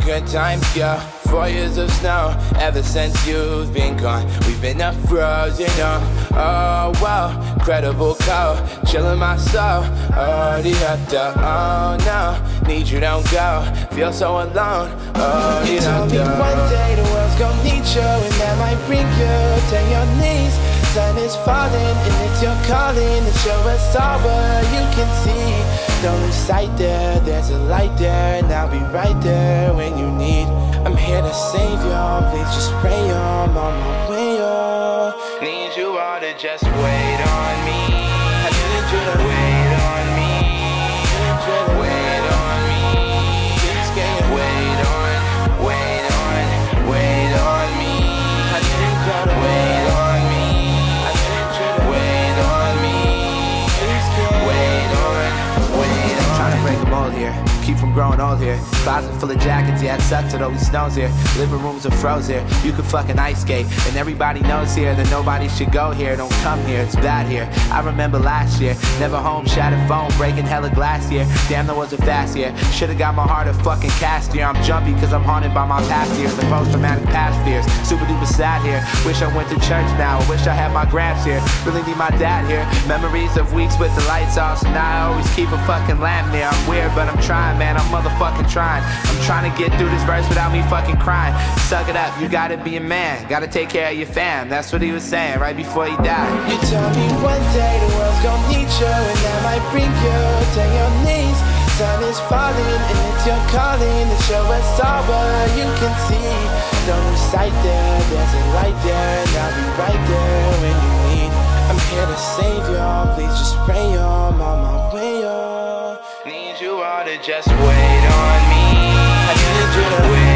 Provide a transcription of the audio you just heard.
Good times, yeah, four years of snow ever since you've been gone. We've been up frozen, uh, oh wow, credible cow, chilling my soul. Already at the oh no, need you don't go, feel so alone. Oh, you told me one day the world's gonna need you, and that might bring you to your knees. Sun is falling, and it's your calling to show us you can see. Don't lose sight there, there's a light there, and I'll be right there when you need. I'm here to save y'all, please just pray on, on my way. Oh. Need you all to just wait keep from growing old here. Closet full of jackets, yeah, it sucks, it always snows here. Living rooms are froze here. You can fucking ice skate, and everybody knows here that nobody should go here. Don't come here, it's bad here. I remember last year, never home, shattered phone, breaking hella glass here. Damn, that was a fast year. Should've got my heart a fucking cast here. I'm jumpy cause I'm haunted by my past years, the post traumatic past fears. Super duper sad here. Wish I went to church now. Wish I had my gramps here. Really need my dad here. Memories of weeks with the lights off, so now I always keep a fucking lamp near. I'm weird, but I'm trying, man. I'm motherfucking trying. I'm trying to get through this verse without me fucking crying. Suck it up, you gotta be a man. Gotta take care of your fam. That's what he was saying right before he died. You told me one day the world's gonna need you, and that might bring you to your knees. Sun is falling, and it's your calling to show us all what you can see. Don't lose sight there, there's a light there, and I'll be right there when you need. I'm here to save y'all, please just pray my way. Oh to just wait on me. I need you to wait.